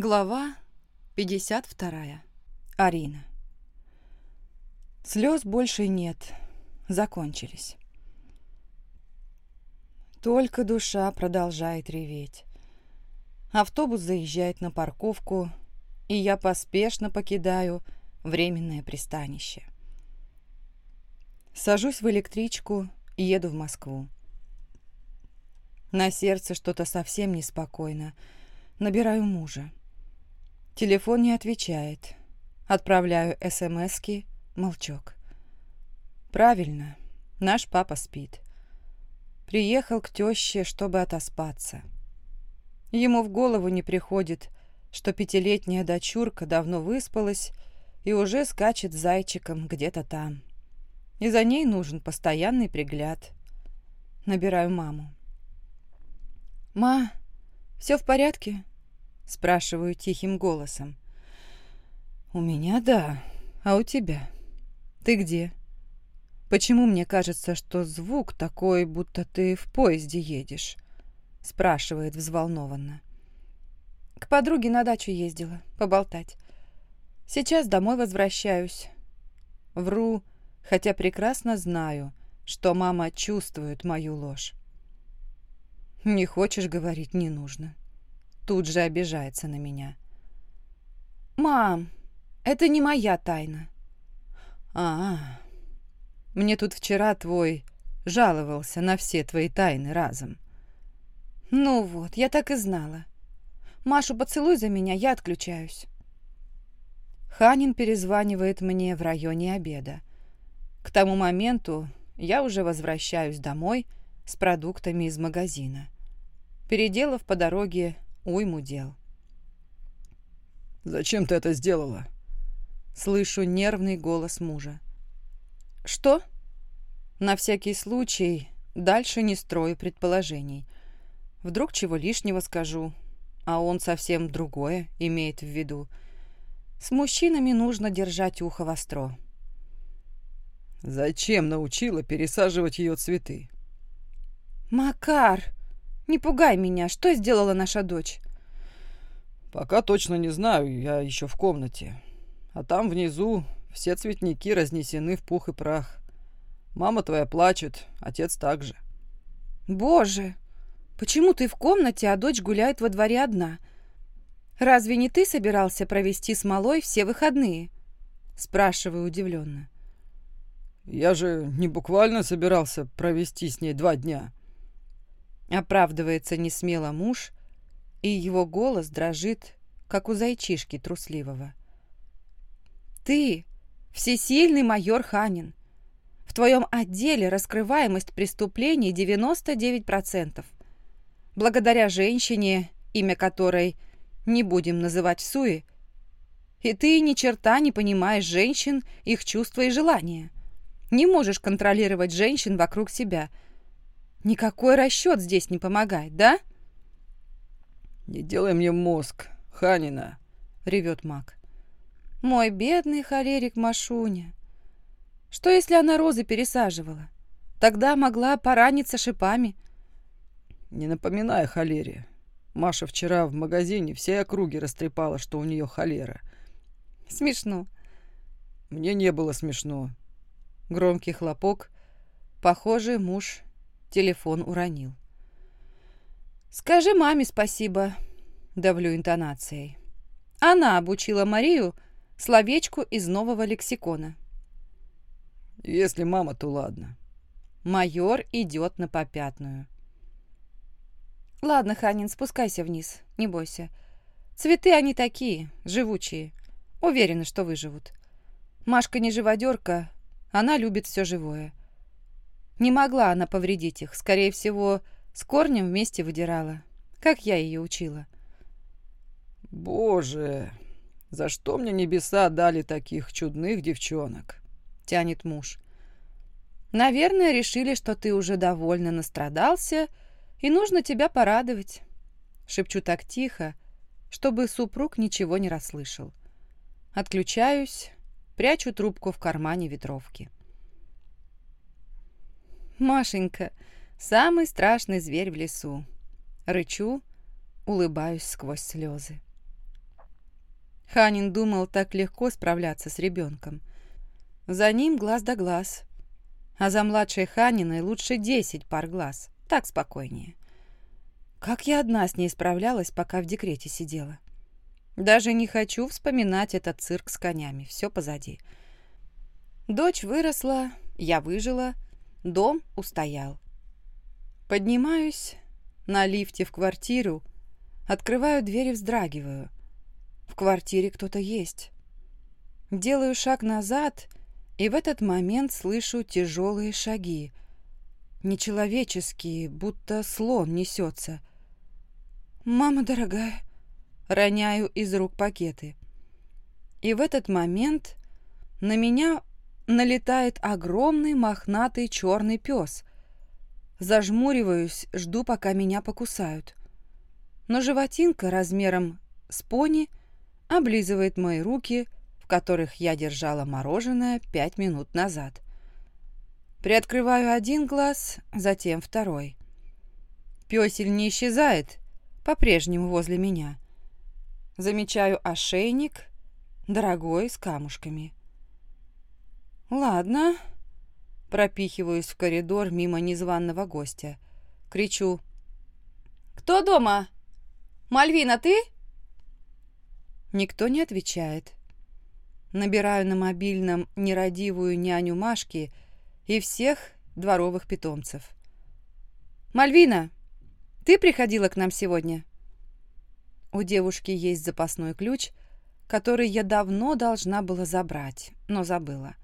Глава 52. Арина. Слез больше нет, закончились. Только душа продолжает реветь. Автобус заезжает на парковку, и я поспешно покидаю временное пристанище. Сажусь в электричку и еду в Москву. На сердце что-то совсем неспокойно. Набираю мужа. Телефон не отвечает. Отправляю СМСки, молчок. Правильно, наш папа спит. Приехал к теще, чтобы отоспаться. Ему в голову не приходит, что пятилетняя дочурка давно выспалась и уже скачет зайчиком где-то там. И за ней нужен постоянный пригляд. Набираю маму. «Ма, все в порядке?» Спрашиваю тихим голосом. «У меня да, а у тебя? Ты где? Почему мне кажется, что звук такой, будто ты в поезде едешь?» Спрашивает взволнованно. К подруге на дачу ездила, поболтать. Сейчас домой возвращаюсь. Вру, хотя прекрасно знаю, что мама чувствует мою ложь. Не хочешь говорить, не нужно тут же обижается на меня. «Мам, это не моя тайна». «А, мне тут вчера твой жаловался на все твои тайны разом». «Ну вот, я так и знала. Машу, поцелуй за меня, я отключаюсь». Ханин перезванивает мне в районе обеда. К тому моменту я уже возвращаюсь домой с продуктами из магазина. Переделав по дороге уйму дел. «Зачем ты это сделала?» Слышу нервный голос мужа. «Что?» На всякий случай дальше не строю предположений. Вдруг чего лишнего скажу, а он совсем другое имеет в виду. С мужчинами нужно держать ухо востро. «Зачем научила пересаживать ее цветы?» «Макар!» Не пугай меня. Что сделала наша дочь? Пока точно не знаю, я еще в комнате. А там внизу все цветники разнесены в пух и прах. Мама твоя плачет, отец также. Боже, почему ты в комнате, а дочь гуляет во дворе одна? Разве не ты собирался провести с малой все выходные? Спрашиваю удивленно. Я же не буквально собирался провести с ней два дня. Оправдывается несмело муж, и его голос дрожит, как у зайчишки трусливого. «Ты всесильный майор Ханин. В твоем отделе раскрываемость преступлений 99%. Благодаря женщине, имя которой не будем называть Суи, и ты ни черта не понимаешь женщин, их чувства и желания. Не можешь контролировать женщин вокруг себя – Никакой расчет здесь не помогает, да? «Не делай мне мозг, Ханина!» — ревет маг. «Мой бедный холерик Машуня! Что, если она розы пересаживала? Тогда могла пораниться шипами». «Не напоминай холере. Маша вчера в магазине все округи растрепала, что у нее холера». «Смешно». «Мне не было смешно». Громкий хлопок. Похоже, муж Телефон уронил. «Скажи маме спасибо», — давлю интонацией. Она обучила Марию словечку из нового лексикона. «Если мама, то ладно». Майор идет на попятную. «Ладно, Ханин, спускайся вниз, не бойся. Цветы они такие, живучие. Уверена, что выживут. Машка не живодерка, она любит все живое. Не могла она повредить их. Скорее всего, с корнем вместе выдирала. Как я ее учила. «Боже, за что мне небеса дали таких чудных девчонок?» Тянет муж. «Наверное, решили, что ты уже довольно настрадался, и нужно тебя порадовать». Шепчу так тихо, чтобы супруг ничего не расслышал. Отключаюсь, прячу трубку в кармане ветровки. Машенька, самый страшный зверь в лесу. Рычу, улыбаюсь сквозь слезы. Ханин думал так легко справляться с ребенком. За ним глаз да глаз. А за младшей Ханиной лучше десять пар глаз. Так спокойнее. Как я одна с ней справлялась, пока в декрете сидела. Даже не хочу вспоминать этот цирк с конями. Все позади. Дочь выросла, я выжила, дом устоял. Поднимаюсь на лифте в квартиру, открываю дверь и вздрагиваю. В квартире кто-то есть. Делаю шаг назад, и в этот момент слышу тяжелые шаги. Нечеловеческие, будто слон несется. «Мама дорогая!» Роняю из рук пакеты. И в этот момент на меня налетает огромный мохнатый черный пес. Зажмуриваюсь, жду, пока меня покусают. Но животинка размером с пони облизывает мои руки, в которых я держала мороженое пять минут назад. Приоткрываю один глаз, затем второй. Пёсель не исчезает, по-прежнему возле меня. Замечаю ошейник, дорогой, с камушками. «Ладно». Пропихиваюсь в коридор мимо незваного гостя. Кричу. «Кто дома? Мальвина, ты?» Никто не отвечает. Набираю на мобильном нерадивую няню Машки и всех дворовых питомцев. «Мальвина, ты приходила к нам сегодня?» У девушки есть запасной ключ, который я давно должна была забрать, но забыла.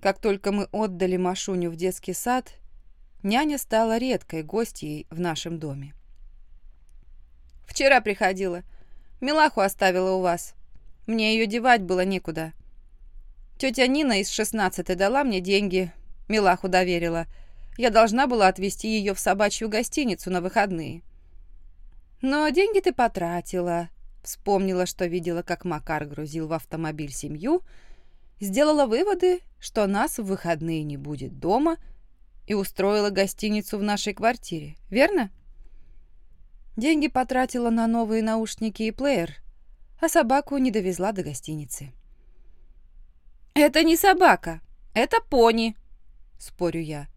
Как только мы отдали Машуню в детский сад, няня стала редкой гостьей в нашем доме. «Вчера приходила. Милаху оставила у вас. Мне ее девать было некуда. Тетя Нина из шестнадцатой дала мне деньги, Милаху доверила. Я должна была отвезти ее в собачью гостиницу на выходные. Но деньги ты потратила. Вспомнила, что видела, как Макар грузил в автомобиль семью – сделала выводы, что нас в выходные не будет дома и устроила гостиницу в нашей квартире, верно? Деньги потратила на новые наушники и плеер, а собаку не довезла до гостиницы. «Это не собака, это пони», — спорю я.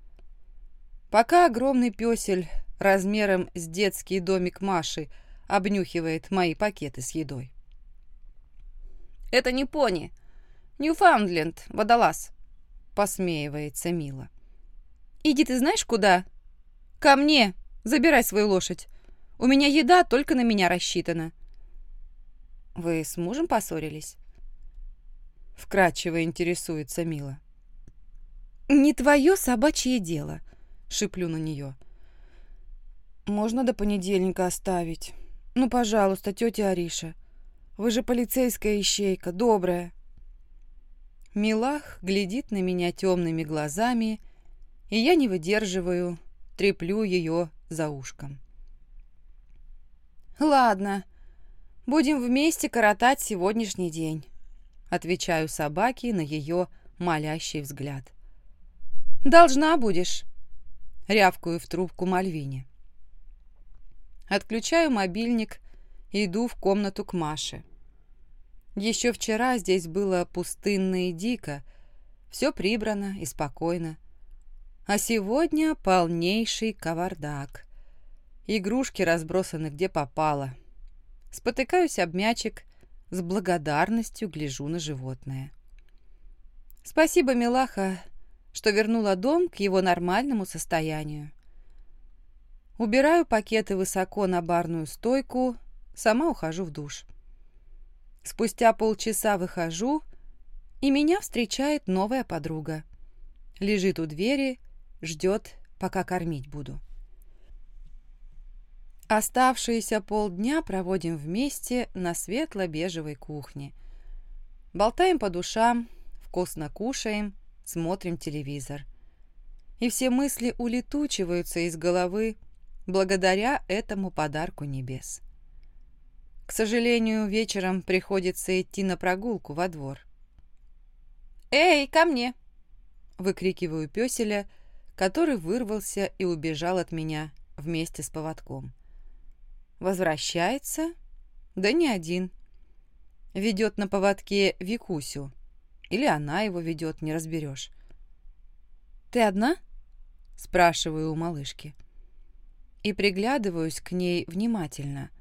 Пока огромный пёсель размером с детский домик Маши обнюхивает мои пакеты с едой. «Это не пони, «Ньюфаундленд, водолаз», — посмеивается Мила. «Иди ты знаешь куда? Ко мне! Забирай свою лошадь. У меня еда только на меня рассчитана». «Вы с мужем поссорились?» Вкратчиво интересуется Мила. «Не твое собачье дело», — шиплю на нее. «Можно до понедельника оставить? Ну, пожалуйста, тетя Ариша. Вы же полицейская ищейка, добрая». Милах глядит на меня темными глазами, и я не выдерживаю, треплю ее за ушком. «Ладно, будем вместе коротать сегодняшний день», отвечаю собаке на ее молящий взгляд. «Должна будешь», рявкаю в трубку Мальвине. Отключаю мобильник и иду в комнату к Маше. Еще вчера здесь было пустынно и дико, все прибрано и спокойно. А сегодня полнейший кавардак. Игрушки разбросаны где попало. Спотыкаюсь об мячик, с благодарностью гляжу на животное. Спасибо, милаха, что вернула дом к его нормальному состоянию. Убираю пакеты высоко на барную стойку, сама ухожу в душ. Спустя полчаса выхожу, и меня встречает новая подруга. Лежит у двери, ждет, пока кормить буду. Оставшиеся полдня проводим вместе на светло-бежевой кухне. Болтаем по душам, вкусно кушаем, смотрим телевизор. И все мысли улетучиваются из головы благодаря этому подарку небес. К сожалению, вечером приходится идти на прогулку во двор. «Эй, ко мне!» — выкрикиваю пёселя, который вырвался и убежал от меня вместе с поводком. Возвращается, да не один. ведет на поводке Викусю. Или она его ведет, не разберешь. «Ты одна?» – спрашиваю у малышки. И приглядываюсь к ней внимательно.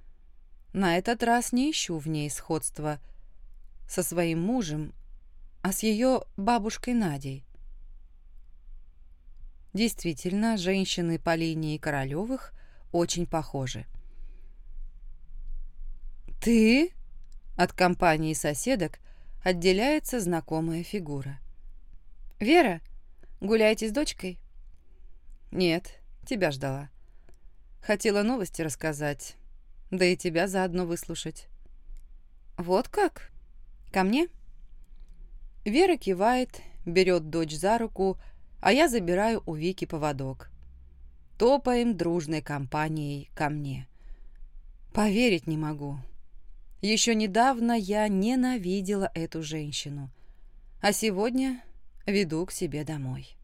На этот раз не ищу в ней сходства со своим мужем, а с ее бабушкой Надей. Действительно, женщины по линии Королевых очень похожи. «Ты?» От компании соседок отделяется знакомая фигура. «Вера, гуляете с дочкой?» «Нет, тебя ждала. Хотела новости рассказать, да и тебя заодно выслушать». «Вот как? Ко мне?» Вера кивает, берет дочь за руку, а я забираю у Вики поводок. Топаем дружной компанией ко мне. Поверить не могу. Еще недавно я ненавидела эту женщину, а сегодня веду к себе домой.